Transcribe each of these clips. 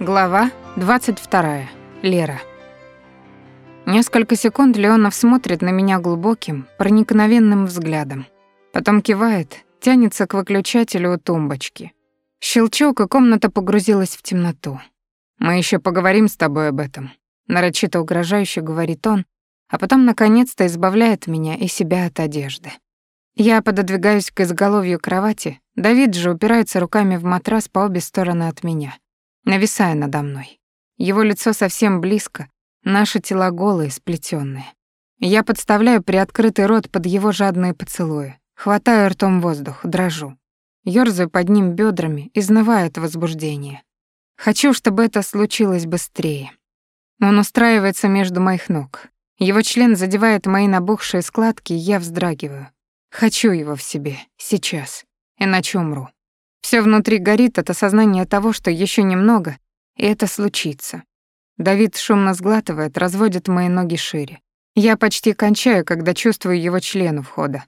Глава 22. Лера. Несколько секунд Леонов смотрит на меня глубоким, проникновенным взглядом. Потом кивает, тянется к выключателю у тумбочки. Щелчок, и комната погрузилась в темноту. «Мы еще поговорим с тобой об этом», — нарочито угрожающе говорит он, а потом наконец-то избавляет меня и себя от одежды. Я пододвигаюсь к изголовью кровати, Давид же упирается руками в матрас по обе стороны от меня нависая надо мной. Его лицо совсем близко, наши тела голые, сплетенные. Я подставляю приоткрытый рот под его жадные поцелуи, хватаю ртом воздух, дрожу. Ёрзаю под ним бедрами, изнывая от возбуждения. Хочу, чтобы это случилось быстрее. Он устраивается между моих ног. Его член задевает мои набухшие складки, и я вздрагиваю. Хочу его в себе, сейчас, иначе умру. Все внутри горит от осознания того, что еще немного, и это случится. Давид шумно сглатывает, разводит мои ноги шире. Я почти кончаю, когда чувствую его член у входа.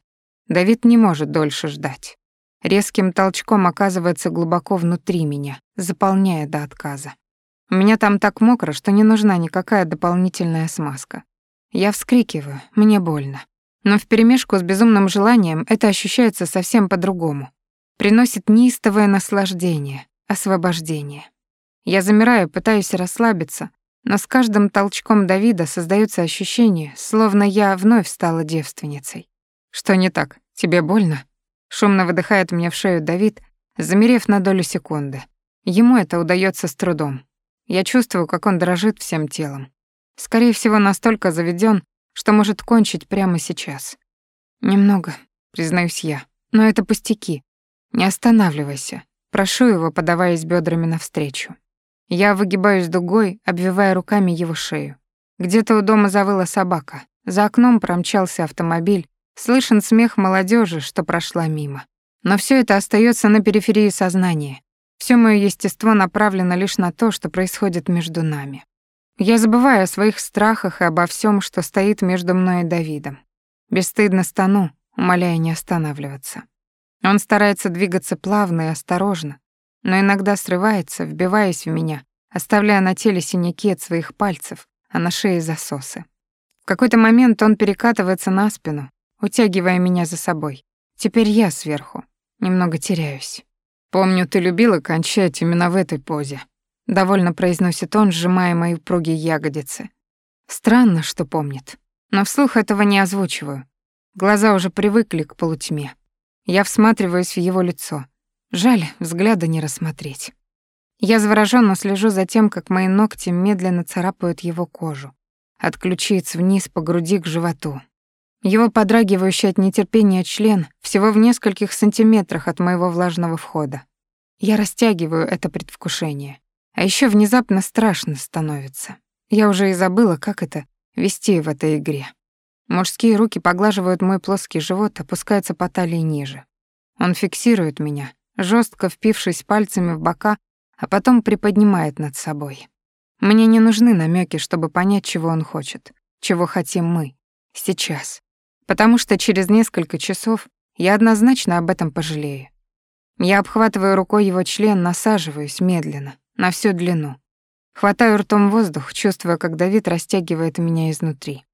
Давид не может дольше ждать. Резким толчком оказывается глубоко внутри меня, заполняя до отказа. У меня там так мокро, что не нужна никакая дополнительная смазка. Я вскрикиваю, мне больно. Но вперемешку с безумным желанием это ощущается совсем по-другому приносит неистовое наслаждение, освобождение. Я замираю, пытаюсь расслабиться, но с каждым толчком Давида создается ощущение, словно я вновь стала девственницей. Что не так? Тебе больно? Шумно выдыхает мне в шею Давид, замерев на долю секунды. Ему это удается с трудом. Я чувствую, как он дрожит всем телом. Скорее всего, настолько заведен, что может кончить прямо сейчас. Немного, признаюсь я, но это пустяки. Не останавливайся. Прошу его, подаваясь бедрами навстречу. Я выгибаюсь дугой, обвивая руками его шею. Где-то у дома завыла собака. За окном промчался автомобиль. Слышен смех молодежи, что прошла мимо. Но все это остается на периферии сознания. Все мое естество направлено лишь на то, что происходит между нами. Я забываю о своих страхах и обо всем, что стоит между мной и Давидом. Бесстыдно стану, умоляя не останавливаться. Он старается двигаться плавно и осторожно, но иногда срывается, вбиваясь в меня, оставляя на теле синяки от своих пальцев, а на шее засосы. В какой-то момент он перекатывается на спину, утягивая меня за собой. Теперь я сверху, немного теряюсь. «Помню, ты любила кончать именно в этой позе», — довольно произносит он, сжимая мои упругие ягодицы. Странно, что помнит, но вслух этого не озвучиваю. Глаза уже привыкли к полутьме. Я всматриваюсь в его лицо. Жаль, взгляда не рассмотреть. Я заворожённо слежу за тем, как мои ногти медленно царапают его кожу. От ключиц вниз по груди к животу. Его подрагивающий от нетерпения член всего в нескольких сантиметрах от моего влажного входа. Я растягиваю это предвкушение. А ещё внезапно страшно становится. Я уже и забыла, как это — вести в этой игре. Мужские руки поглаживают мой плоский живот, опускаются по талии ниже. Он фиксирует меня, жестко впившись пальцами в бока, а потом приподнимает над собой. Мне не нужны намеки, чтобы понять, чего он хочет, чего хотим мы, сейчас. Потому что через несколько часов я однозначно об этом пожалею. Я обхватываю рукой его член, насаживаюсь медленно, на всю длину. Хватаю ртом воздух, чувствуя, как Давид растягивает меня изнутри.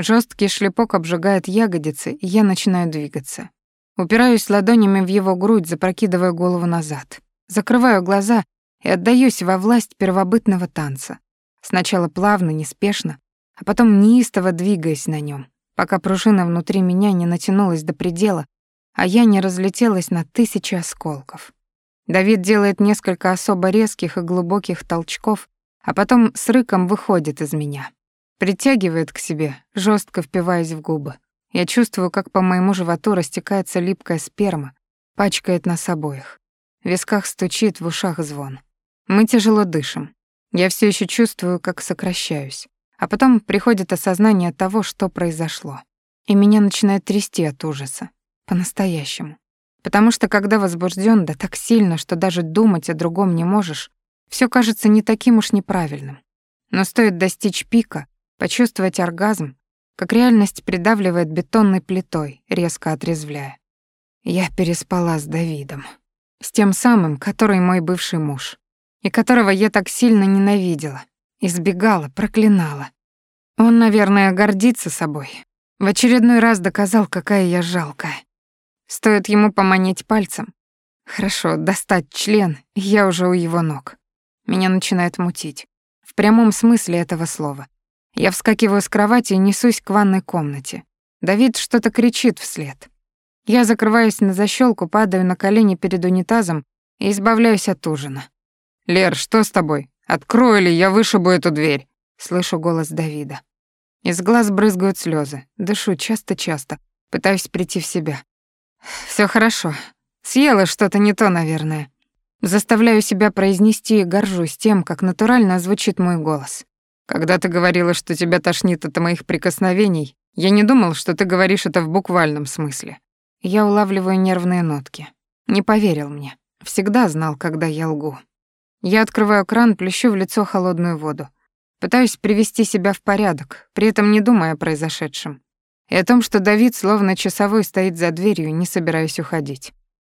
Жесткий шлепок обжигает ягодицы, и я начинаю двигаться. Упираюсь ладонями в его грудь, запрокидывая голову назад. Закрываю глаза и отдаюсь во власть первобытного танца. Сначала плавно, неспешно, а потом неистово двигаясь на нем, пока пружина внутри меня не натянулась до предела, а я не разлетелась на тысячи осколков. Давид делает несколько особо резких и глубоких толчков, а потом с рыком выходит из меня. Притягивает к себе, жестко впиваясь в губы. Я чувствую, как по моему животу растекается липкая сперма, пачкает нас обоих. В висках стучит, в ушах звон. Мы тяжело дышим. Я все еще чувствую, как сокращаюсь. А потом приходит осознание того, что произошло. И меня начинает трясти от ужаса. По-настоящему. Потому что когда возбужден, да так сильно, что даже думать о другом не можешь, все кажется не таким уж неправильным. Но стоит достичь пика, Почувствовать оргазм, как реальность придавливает бетонной плитой, резко отрезвляя. Я переспала с Давидом. С тем самым, который мой бывший муж. и которого я так сильно ненавидела, избегала, проклинала. Он, наверное, гордится собой. В очередной раз доказал, какая я жалкая. Стоит ему поманить пальцем. Хорошо, достать член, я уже у его ног. Меня начинает мутить. В прямом смысле этого слова. Я вскакиваю с кровати и несусь к ванной комнате. Давид что-то кричит вслед. Я закрываюсь на защелку, падаю на колени перед унитазом и избавляюсь от ужина. «Лер, что с тобой? Открою ли, я вышибу эту дверь!» Слышу голос Давида. Из глаз брызгают слезы. Дышу часто-часто, пытаюсь прийти в себя. Все хорошо. Съела что-то не то, наверное. Заставляю себя произнести и горжусь тем, как натурально звучит мой голос. Когда ты говорила, что тебя тошнит от моих прикосновений, я не думал, что ты говоришь это в буквальном смысле. Я улавливаю нервные нотки. Не поверил мне. Всегда знал, когда я лгу. Я открываю кран, плещу в лицо холодную воду. Пытаюсь привести себя в порядок, при этом не думая о произошедшем. И о том, что Давид словно часовой стоит за дверью, не собираюсь уходить.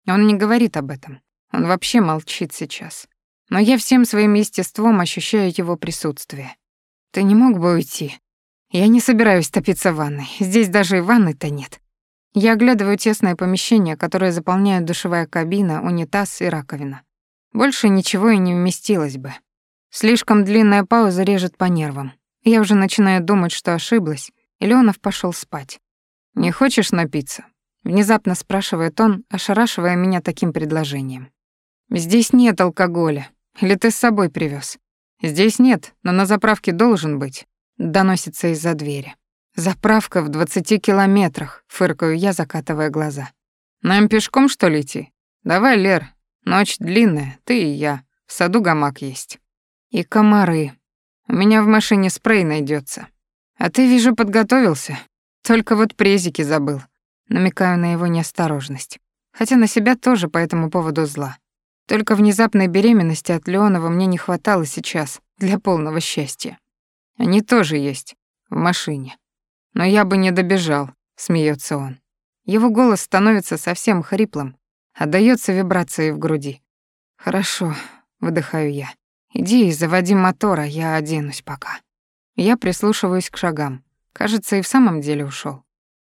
Он не говорит об этом. Он вообще молчит сейчас. Но я всем своим естеством ощущаю его присутствие. Ты не мог бы уйти? Я не собираюсь топиться в ванной. Здесь даже и ванны-то нет. Я оглядываю тесное помещение, которое заполняют душевая кабина, унитаз и раковина. Больше ничего и не вместилось бы. Слишком длинная пауза режет по нервам. Я уже начинаю думать, что ошиблась, и Леонов пошел спать. «Не хочешь напиться?» Внезапно спрашивает он, ошарашивая меня таким предложением. «Здесь нет алкоголя. Или ты с собой привез? «Здесь нет, но на заправке должен быть», — доносится из-за двери. «Заправка в двадцати километрах», — фыркаю я, закатывая глаза. «Нам пешком, что ли, идти? Давай, Лер, ночь длинная, ты и я. В саду гамак есть». И комары. У меня в машине спрей найдется. А ты, вижу, подготовился. Только вот презики забыл. Намекаю на его неосторожность. Хотя на себя тоже по этому поводу зла. Только внезапной беременности от Леонова мне не хватало сейчас для полного счастья. Они тоже есть в машине. Но я бы не добежал, смеется он. Его голос становится совсем хриплым, отдаётся вибрацией в груди. Хорошо, выдыхаю я. Иди и заводи мотор, а я оденусь пока. Я прислушиваюсь к шагам. Кажется, и в самом деле ушел.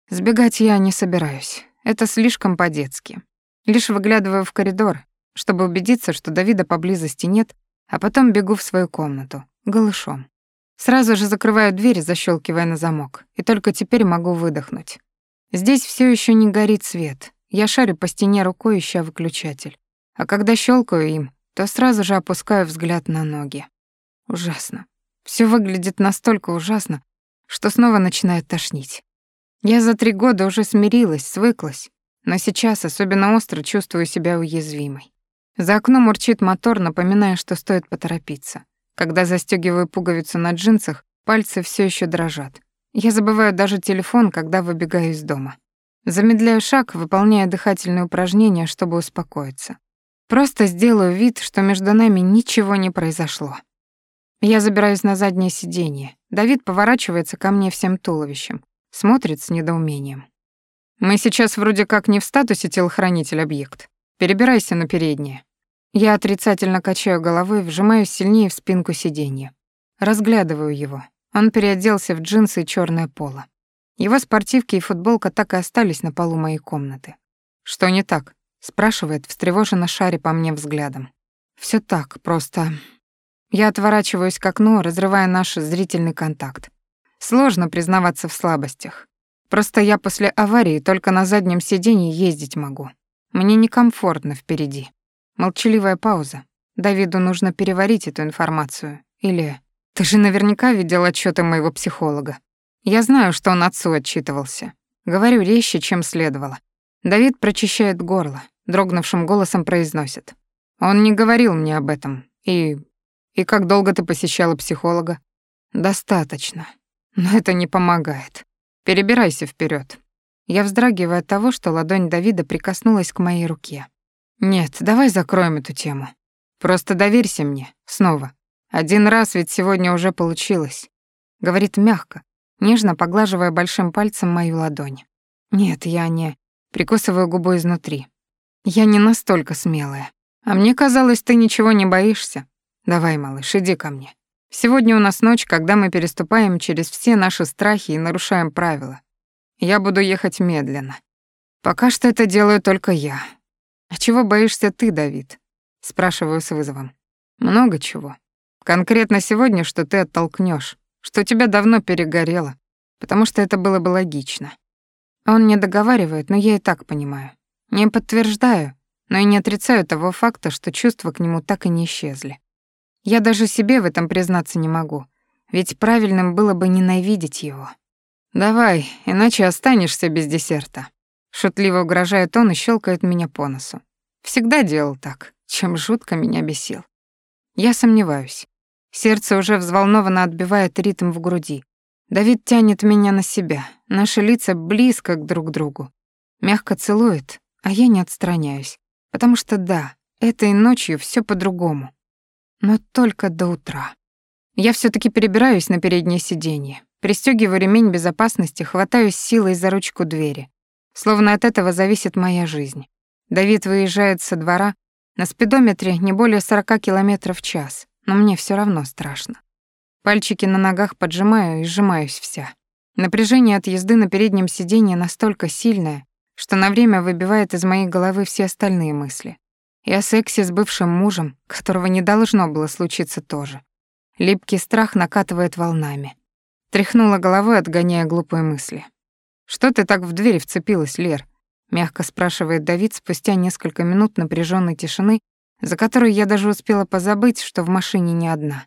Сбегать я не собираюсь. Это слишком по-детски. Лишь выглядываю в коридор, чтобы убедиться, что Давида поблизости нет, а потом бегу в свою комнату, голышом. Сразу же закрываю дверь, защелкивая на замок, и только теперь могу выдохнуть. Здесь все еще не горит свет. Я шарю по стене рукой, ища выключатель. А когда щелкаю им, то сразу же опускаю взгляд на ноги. Ужасно. Все выглядит настолько ужасно, что снова начинает тошнить. Я за три года уже смирилась, свыклась, но сейчас особенно остро чувствую себя уязвимой. За окном урчит мотор, напоминая, что стоит поторопиться. Когда застегиваю пуговицу на джинсах, пальцы все еще дрожат. Я забываю даже телефон, когда выбегаю из дома. Замедляю шаг, выполняя дыхательные упражнения, чтобы успокоиться. Просто сделаю вид, что между нами ничего не произошло. Я забираюсь на заднее сиденье. Давид поворачивается ко мне всем туловищем, смотрит с недоумением. Мы сейчас вроде как не в статусе телохранитель-объект. Перебирайся на переднее. Я отрицательно качаю головой, вжимаюсь сильнее в спинку сиденья. Разглядываю его. Он переоделся в джинсы и чёрное поло. Его спортивки и футболка так и остались на полу моей комнаты. Что не так? спрашивает, встревоженно шаря по мне взглядом. Все так, просто... Я отворачиваюсь к окну, разрывая наш зрительный контакт. Сложно признаваться в слабостях. Просто я после аварии только на заднем сиденье ездить могу. Мне некомфортно впереди. Молчаливая пауза. Давиду нужно переварить эту информацию. Или... Ты же наверняка видел отчеты моего психолога. Я знаю, что он отцу отчитывался. Говорю резче, чем следовало. Давид прочищает горло, дрогнувшим голосом произносит. «Он не говорил мне об этом. И... и как долго ты посещала психолога?» «Достаточно. Но это не помогает. Перебирайся вперед. Я вздрагиваю от того, что ладонь Давида прикоснулась к моей руке. «Нет, давай закроем эту тему. Просто доверься мне. Снова. Один раз ведь сегодня уже получилось». Говорит мягко, нежно поглаживая большим пальцем мою ладонь. «Нет, я не...» Прикусываю губу изнутри. Я не настолько смелая. А мне казалось, ты ничего не боишься. Давай, малыш, иди ко мне. Сегодня у нас ночь, когда мы переступаем через все наши страхи и нарушаем правила. Я буду ехать медленно. Пока что это делаю только я. А чего боишься ты, Давид? Спрашиваю с вызовом. Много чего. Конкретно сегодня, что ты оттолкнешь, что тебя давно перегорело, потому что это было бы логично. Он не договаривает, но я и так понимаю. Не подтверждаю, но и не отрицаю того факта, что чувства к нему так и не исчезли. Я даже себе в этом признаться не могу, ведь правильным было бы ненавидеть его. «Давай, иначе останешься без десерта», — шутливо угрожает он и щелкает меня по носу. Всегда делал так, чем жутко меня бесил. Я сомневаюсь. Сердце уже взволнованно отбивает ритм в груди. Давид тянет меня на себя, наши лица близко к друг другу. Мягко целует, а я не отстраняюсь, потому что да, этой ночью все по-другому но только до утра. Я все таки перебираюсь на переднее сиденье, пристегиваю ремень безопасности, хватаюсь силой за ручку двери. Словно от этого зависит моя жизнь. Давид выезжает со двора, на спидометре не более 40 км в час, но мне все равно страшно. Пальчики на ногах поджимаю и сжимаюсь вся. Напряжение от езды на переднем сиденье настолько сильное, что на время выбивает из моей головы все остальные мысли. И о сексе с бывшим мужем, которого не должно было случиться тоже. Липкий страх накатывает волнами. Тряхнула головой, отгоняя глупые мысли. «Что ты так в дверь вцепилась, Лер?» — мягко спрашивает Давид спустя несколько минут напряженной тишины, за которой я даже успела позабыть, что в машине не одна.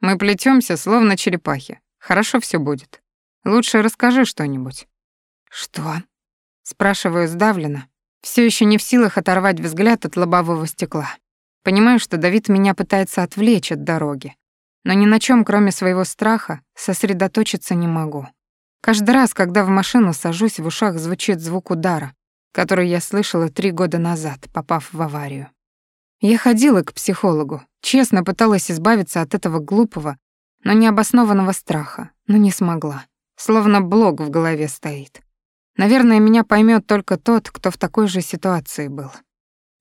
«Мы плетемся, словно черепахи. Хорошо все будет. Лучше расскажи что-нибудь». «Что?» — спрашиваю сдавленно, все еще не в силах оторвать взгляд от лобового стекла. Понимаю, что Давид меня пытается отвлечь от дороги, но ни на чем, кроме своего страха, сосредоточиться не могу. Каждый раз, когда в машину сажусь, в ушах звучит звук удара, который я слышала три года назад, попав в аварию. Я ходила к психологу, честно пыталась избавиться от этого глупого, но необоснованного страха, но не смогла. Словно блок в голове стоит. Наверное, меня поймет только тот, кто в такой же ситуации был.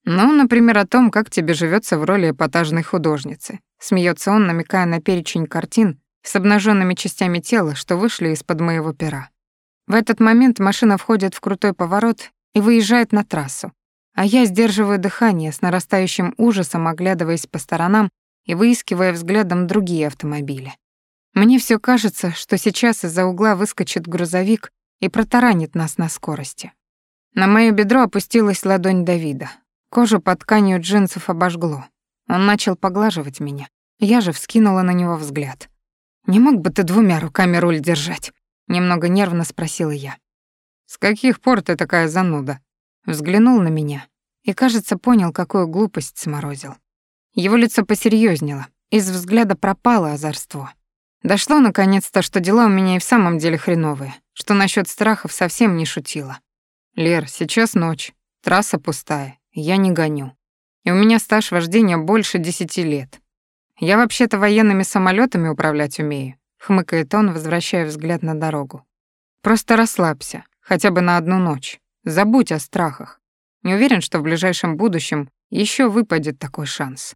Ну, например, о том, как тебе живется в роли эпатажной художницы. Смеется он, намекая на перечень картин с обнаженными частями тела, что вышли из-под моего пера. В этот момент машина входит в крутой поворот и выезжает на трассу. А я сдерживаю дыхание с нарастающим ужасом, оглядываясь по сторонам и выискивая взглядом другие автомобили. Мне все кажется, что сейчас из-за угла выскочит грузовик и протаранит нас на скорости. На моё бедро опустилась ладонь Давида. Кожу под тканью джинсов обожгло. Он начал поглаживать меня. Я же вскинула на него взгляд. «Не мог бы ты двумя руками руль держать?» Немного нервно спросила я. «С каких пор ты такая зануда?» Взглянул на меня и, кажется, понял, какую глупость сморозил. Его лицо посерьёзнело, из взгляда пропало озорство. Дошло наконец-то, что дела у меня и в самом деле хреновые, что насчет страхов совсем не шутила. Лер, сейчас ночь, трасса пустая, я не гоню. И у меня стаж вождения больше десяти лет. Я вообще-то военными самолетами управлять умею, хмыкает он, возвращая взгляд на дорогу. Просто расслабься, хотя бы на одну ночь. Забудь о страхах. Не уверен, что в ближайшем будущем еще выпадет такой шанс.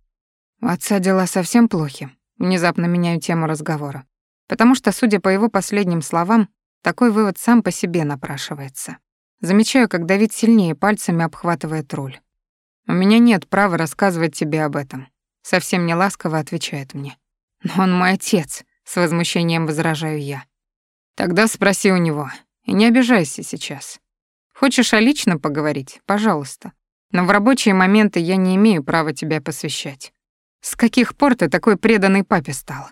У отца дела совсем плохи. Внезапно меняю тему разговора. Потому что, судя по его последним словам, такой вывод сам по себе напрашивается. Замечаю, как Давид сильнее пальцами обхватывает руль. «У меня нет права рассказывать тебе об этом», — совсем не ласково отвечает мне. «Но он мой отец», — с возмущением возражаю я. «Тогда спроси у него, и не обижайся сейчас. Хочешь о личном поговорить? Пожалуйста. Но в рабочие моменты я не имею права тебя посвящать. С каких пор ты такой преданный папе стал?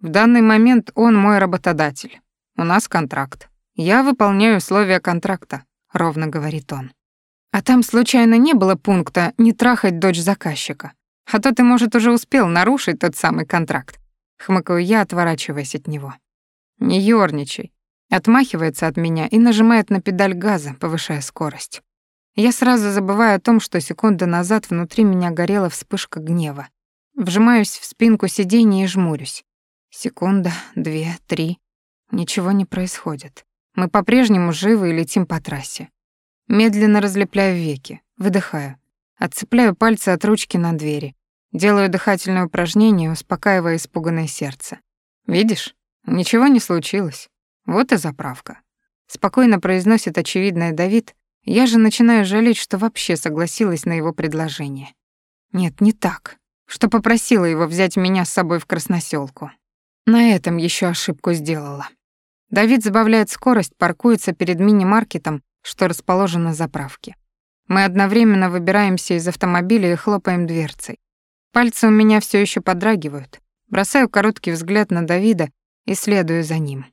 В данный момент он мой работодатель. У нас контракт. Я выполняю условия контракта, ровно говорит он. А там случайно не было пункта не трахать дочь заказчика. А то ты, может, уже успел нарушить тот самый контракт. Хмыкаю я, отворачиваясь от него. Не ёрничай. Отмахивается от меня и нажимает на педаль газа, повышая скорость. Я сразу забываю о том, что секунду назад внутри меня горела вспышка гнева. Вжимаюсь в спинку сиденья и жмурюсь. Секунда, две, три. Ничего не происходит. Мы по-прежнему живы и летим по трассе. Медленно разлепляю веки, выдыхаю. Отцепляю пальцы от ручки на двери. Делаю дыхательное упражнение, успокаивая испуганное сердце. «Видишь, ничего не случилось. Вот и заправка». Спокойно произносит очевидное Давид, я же начинаю жалеть, что вообще согласилась на его предложение. Нет, не так. Что попросила его взять меня с собой в Красносёлку. На этом еще ошибку сделала. Давид забавляет скорость, паркуется перед мини-маркетом, что расположен на заправке. Мы одновременно выбираемся из автомобиля и хлопаем дверцей. Пальцы у меня все еще подрагивают. Бросаю короткий взгляд на Давида и следую за ним.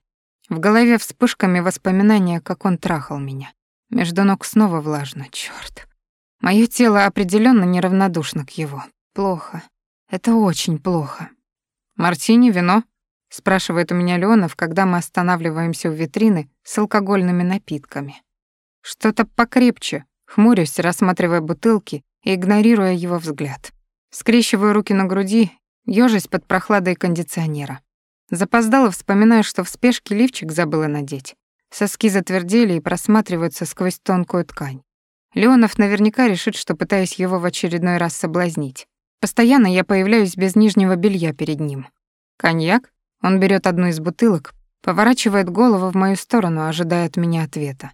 В голове вспышками воспоминания, как он трахал меня. Между ног снова влажно, чёрт. Моё тело определённо неравнодушно к его. Плохо. Это очень плохо. «Мартини, вино?» — спрашивает у меня Леонов, когда мы останавливаемся у витрины с алкогольными напитками. Что-то покрепче, хмурюсь, рассматривая бутылки и игнорируя его взгляд. Скрещиваю руки на груди, ёжась под прохладой кондиционера. Запоздало вспоминаю, что в спешке лифчик забыла надеть. Соски затвердели и просматриваются сквозь тонкую ткань. Леонов наверняка решит, что пытаюсь его в очередной раз соблазнить. Постоянно я появляюсь без нижнего белья перед ним. Коньяк? Он берет одну из бутылок, поворачивает голову в мою сторону, ожидая от меня ответа.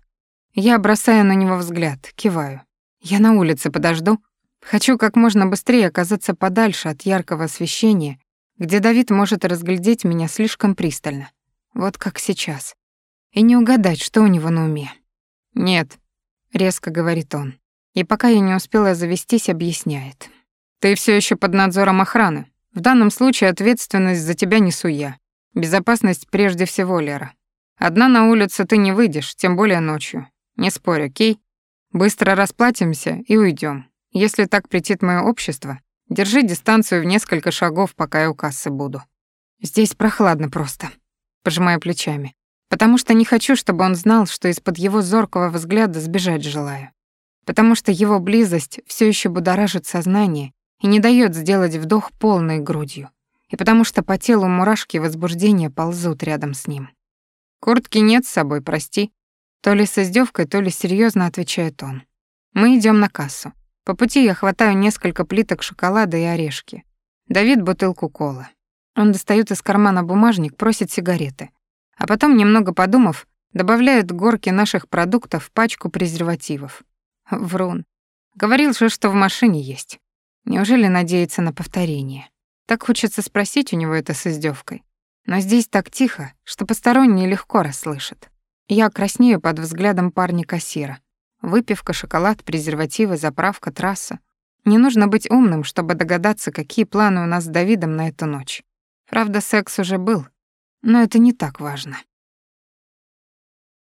Я бросаю на него взгляд, киваю. Я на улице подожду. Хочу как можно быстрее оказаться подальше от яркого освещения, где Давид может разглядеть меня слишком пристально. Вот как сейчас и не угадать, что у него на уме. «Нет», — резко говорит он. И пока я не успела завестись, объясняет. «Ты все еще под надзором охраны. В данном случае ответственность за тебя несу я. Безопасность прежде всего, Лера. Одна на улице ты не выйдешь, тем более ночью. Не спорь, окей? Быстро расплатимся и уйдем. Если так претит мое общество, держи дистанцию в несколько шагов, пока я у кассы буду. Здесь прохладно просто. Пожимаю плечами потому что не хочу, чтобы он знал, что из-под его зоркого взгляда сбежать желаю. Потому что его близость все еще будоражит сознание и не дает сделать вдох полной грудью. И потому что по телу мурашки возбуждения ползут рядом с ним. «Куртки нет с собой, прости». То ли с издевкой, то ли серьезно отвечает он. Мы идем на кассу. По пути я хватаю несколько плиток шоколада и орешки. Давид бутылку колы. Он достает из кармана бумажник, просит сигареты. А потом, немного подумав, добавляет горки наших продуктов в пачку презервативов. Врун. Говорил же, что в машине есть. Неужели надеется на повторение? Так хочется спросить у него это с издевкой. Но здесь так тихо, что посторонние легко расслышат. Я краснею под взглядом парня-кассира. Выпивка, шоколад, презервативы, заправка, трасса. Не нужно быть умным, чтобы догадаться, какие планы у нас с Давидом на эту ночь. Правда, секс уже был, но это не так важно.